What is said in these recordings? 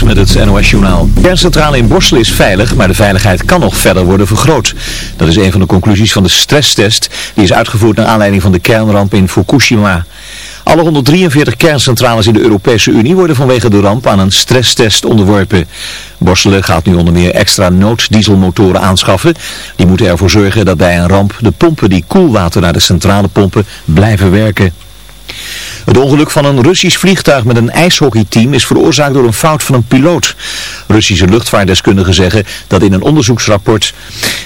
Met het NOS-journaal. De kerncentrale in Borsel is veilig, maar de veiligheid kan nog verder worden vergroot. Dat is een van de conclusies van de stresstest die is uitgevoerd naar aanleiding van de kernramp in Fukushima. Alle 143 kerncentrales in de Europese Unie worden vanwege de ramp aan een stresstest onderworpen. Borselen gaat nu onder meer extra nooddieselmotoren aanschaffen. Die moeten ervoor zorgen dat bij een ramp de pompen die koelwater naar de centrale pompen blijven werken. Het ongeluk van een Russisch vliegtuig met een ijshockeyteam is veroorzaakt door een fout van een piloot. Russische luchtvaartdeskundigen zeggen dat in een onderzoeksrapport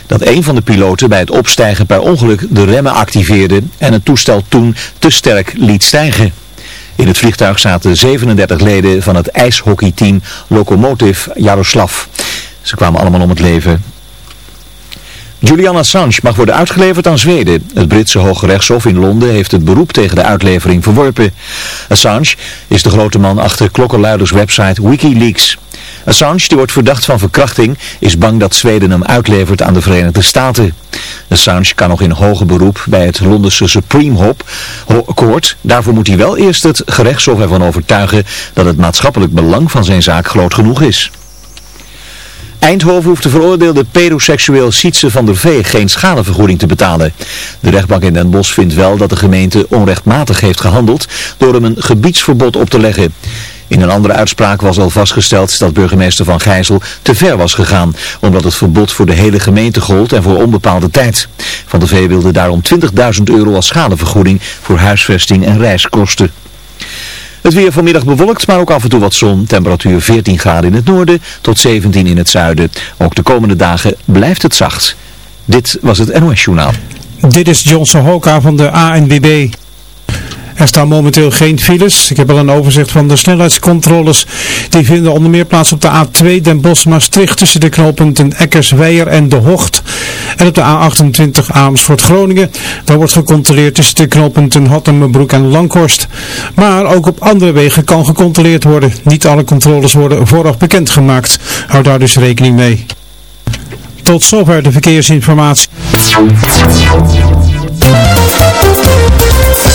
dat een van de piloten bij het opstijgen per ongeluk de remmen activeerde en het toestel toen te sterk liet stijgen. In het vliegtuig zaten 37 leden van het ijshockeyteam Lokomotiv Jaroslav. Ze kwamen allemaal om het leven. Julian Assange mag worden uitgeleverd aan Zweden. Het Britse Hoge Rechtshof in Londen heeft het beroep tegen de uitlevering verworpen. Assange is de grote man achter klokkenluiderswebsite Wikileaks. Assange, die wordt verdacht van verkrachting, is bang dat Zweden hem uitlevert aan de Verenigde Staten. Assange kan nog in hoger beroep bij het Londense Supreme Hop Court. Daarvoor moet hij wel eerst het gerechtshof ervan overtuigen dat het maatschappelijk belang van zijn zaak groot genoeg is. Eindhoven hoeft de veroordeelde pedoseksueel Sietse van der Vee geen schadevergoeding te betalen. De rechtbank in Den Bosch vindt wel dat de gemeente onrechtmatig heeft gehandeld door hem een gebiedsverbod op te leggen. In een andere uitspraak was al vastgesteld dat burgemeester Van Gijzel te ver was gegaan, omdat het verbod voor de hele gemeente gold en voor onbepaalde tijd. Van der Vee wilde daarom 20.000 euro als schadevergoeding voor huisvesting en reiskosten. Het weer vanmiddag bewolkt, maar ook af en toe wat zon. Temperatuur 14 graden in het noorden tot 17 in het zuiden. Ook de komende dagen blijft het zacht. Dit was het NOS Journaal. Dit is Johnson Hoka van de ANWB. Er staan momenteel geen files. Ik heb al een overzicht van de snelheidscontroles. Die vinden onder meer plaats op de A2 Den Bosch-Maastricht tussen de knooppunten Eckersweijer en De Hocht. En op de A28 Amersfoort-Groningen. Daar wordt gecontroleerd tussen de knooppunten Hottenbroek en Langhorst. Maar ook op andere wegen kan gecontroleerd worden. Niet alle controles worden vooraf bekendgemaakt. Hou daar dus rekening mee. Tot zover de verkeersinformatie.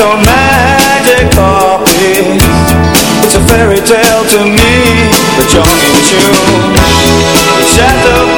On magic carpets It's a fairy tale to me But you're in tune. Shattered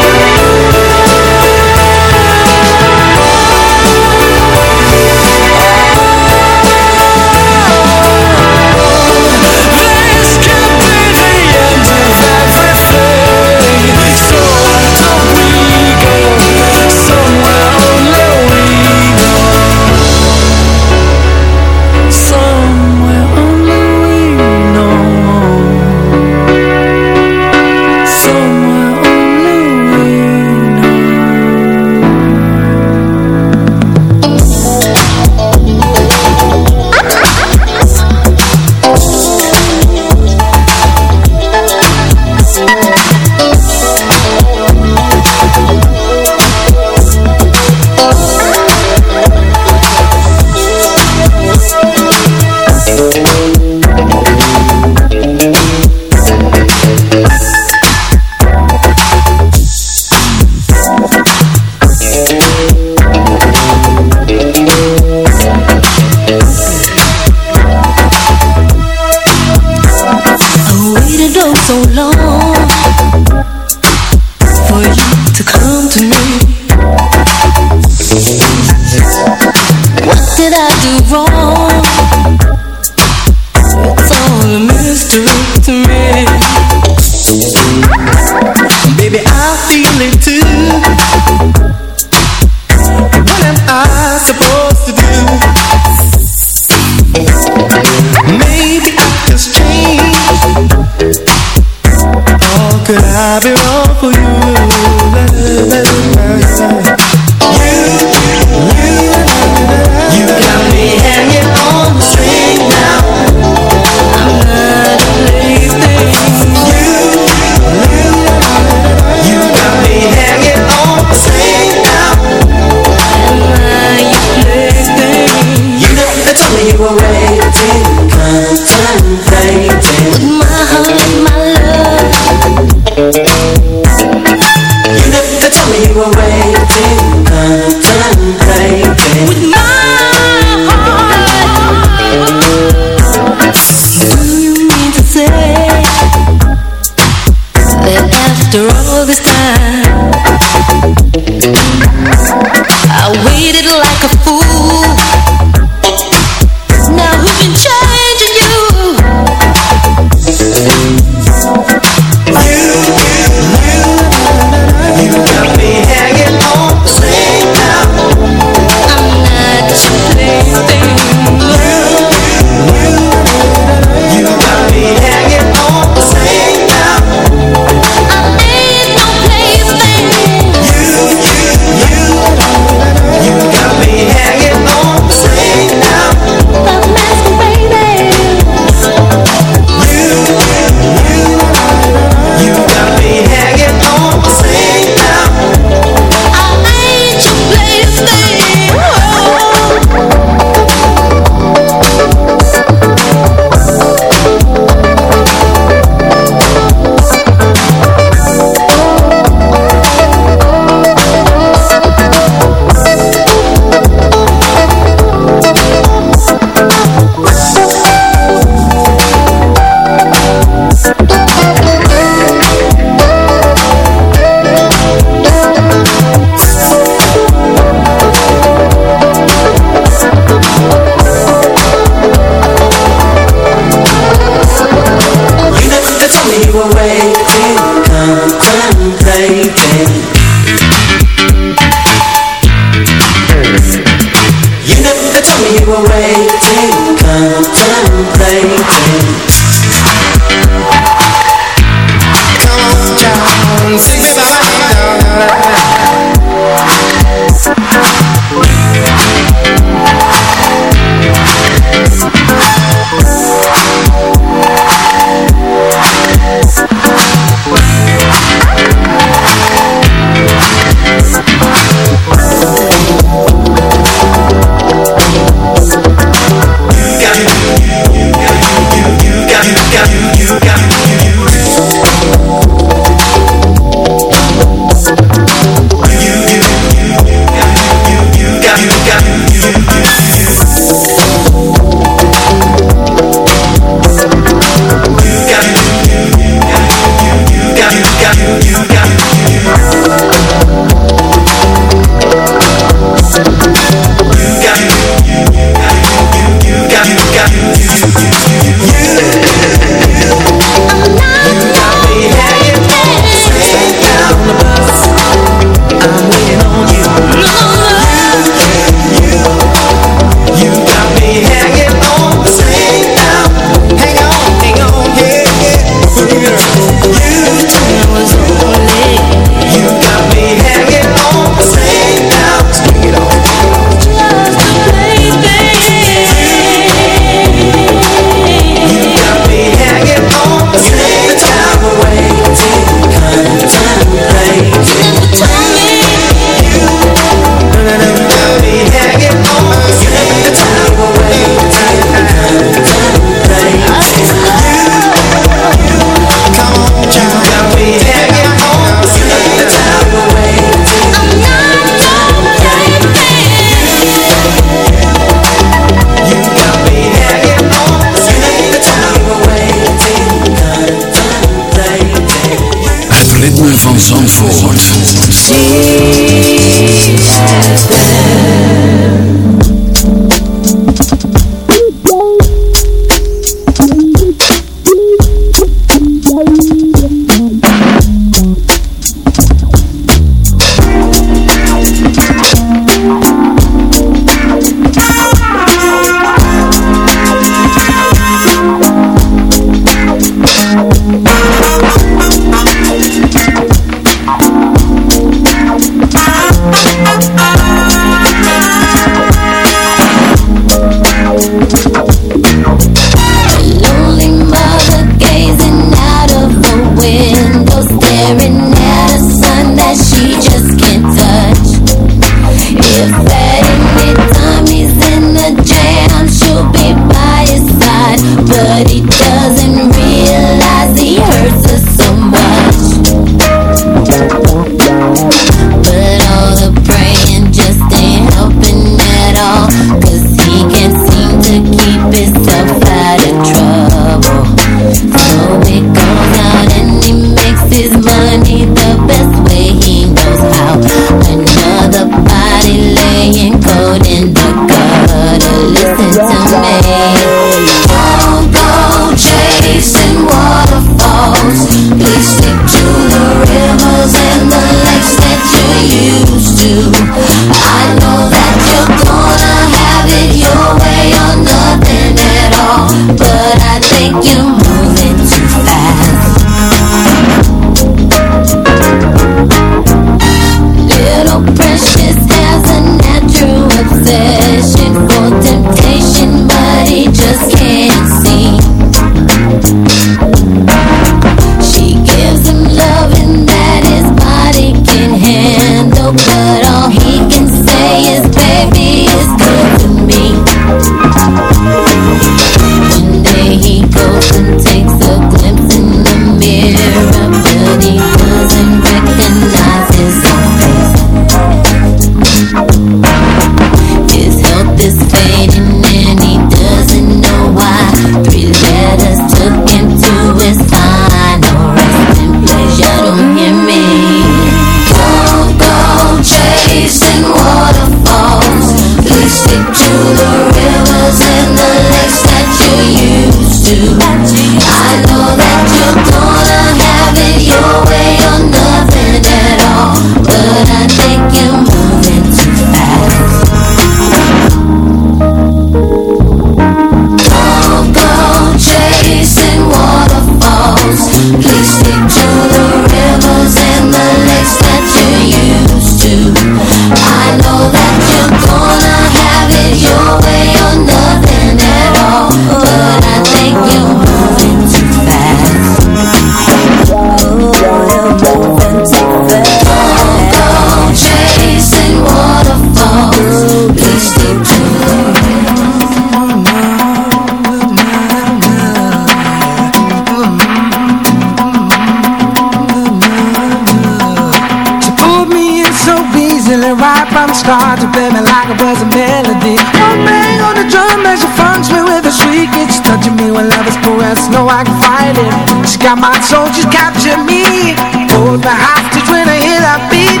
Got my soldiers capture me. Hold the hostage when I hear that beat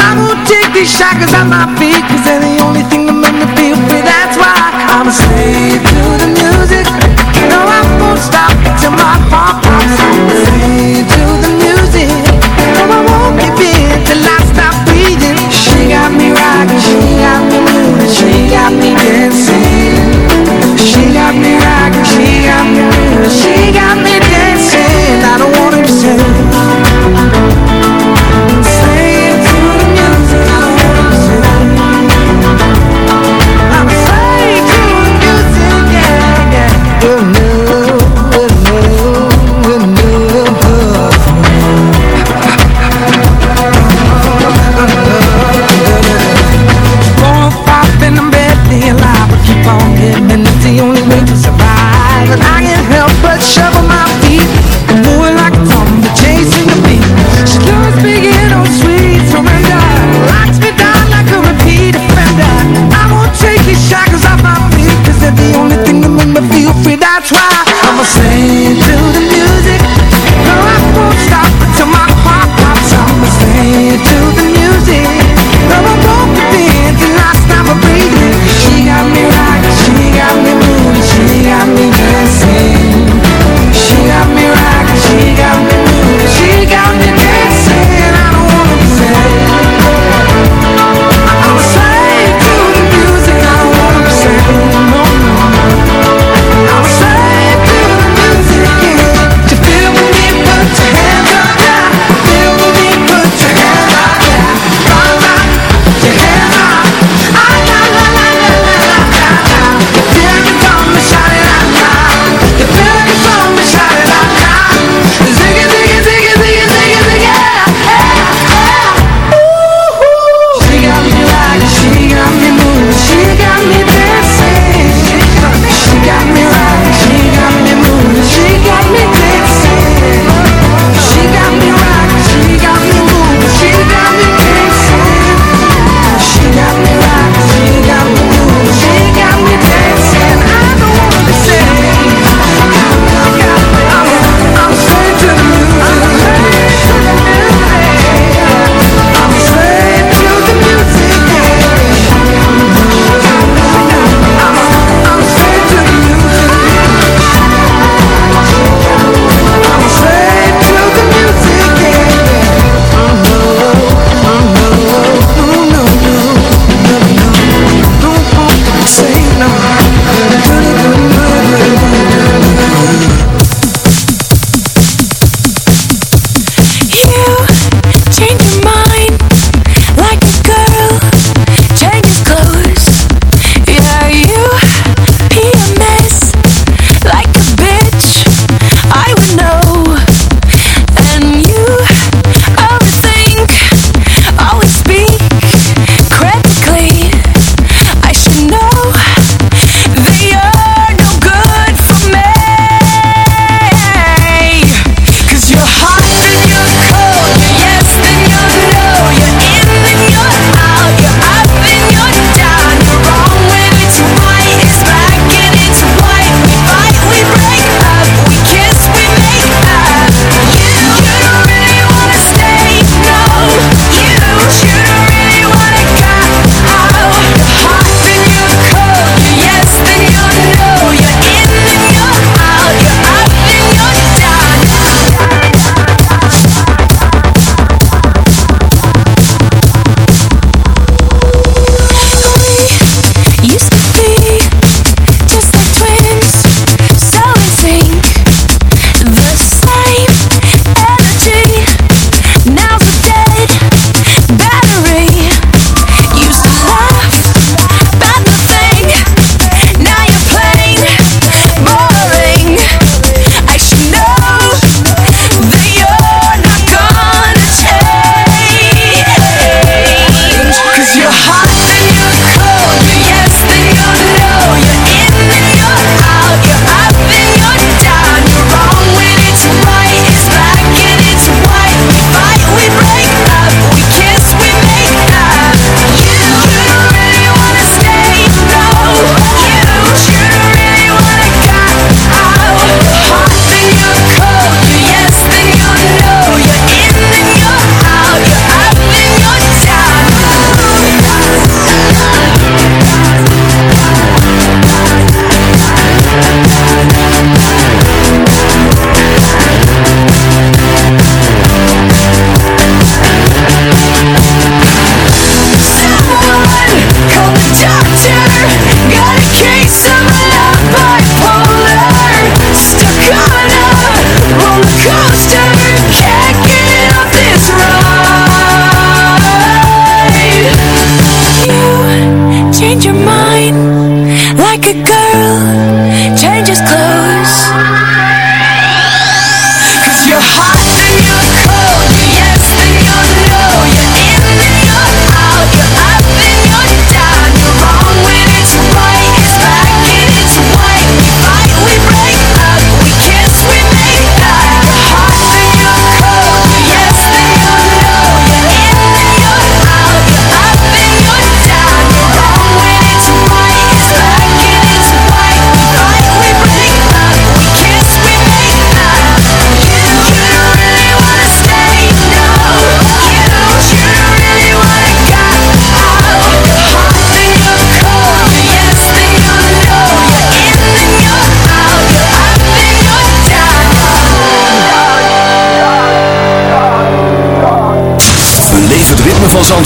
I won't take these shackles at my feet.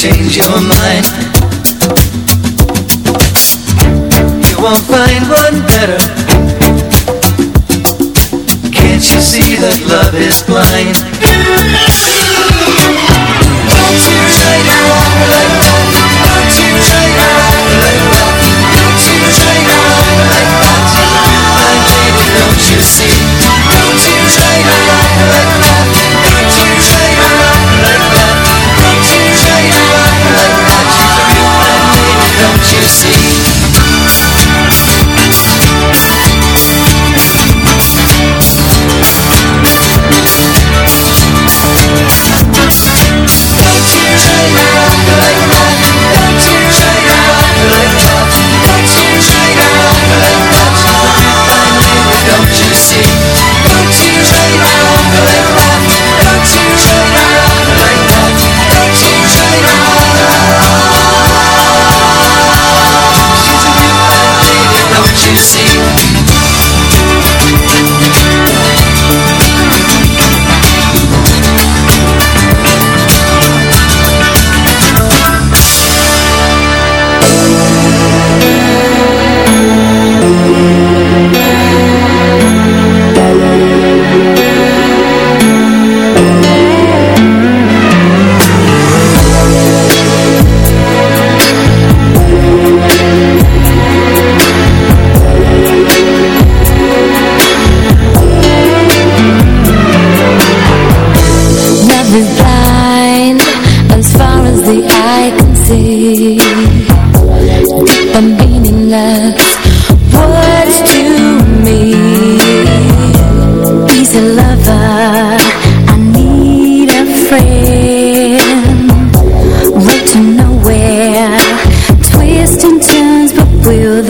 change your mind. You won't find one better. Can't you see that love is blind? Don't you try to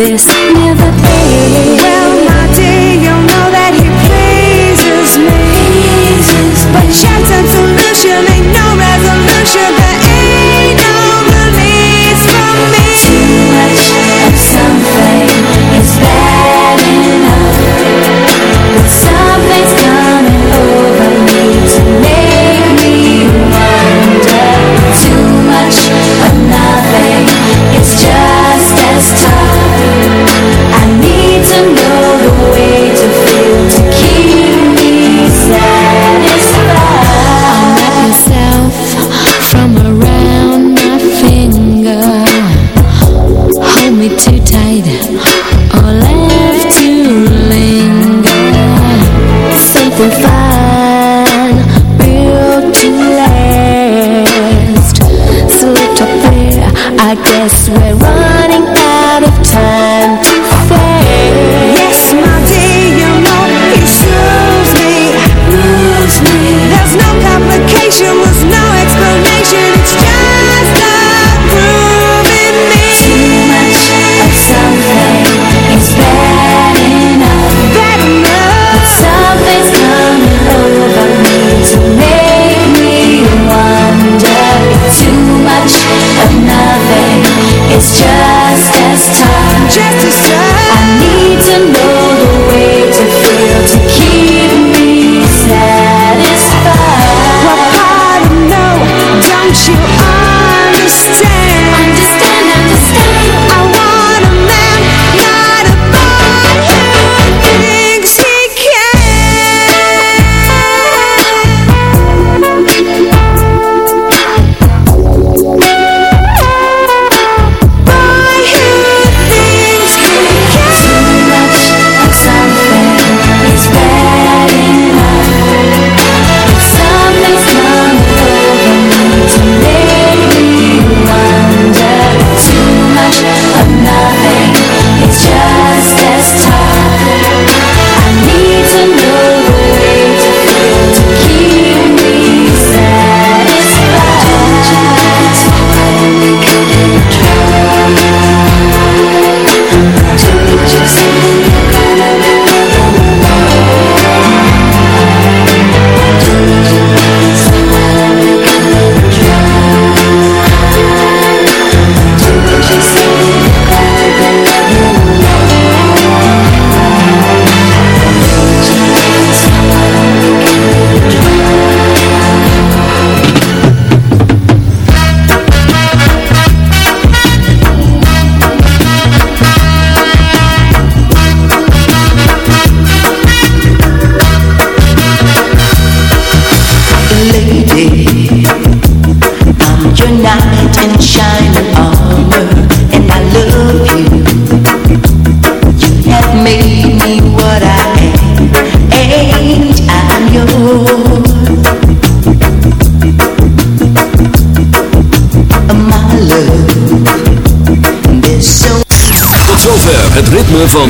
this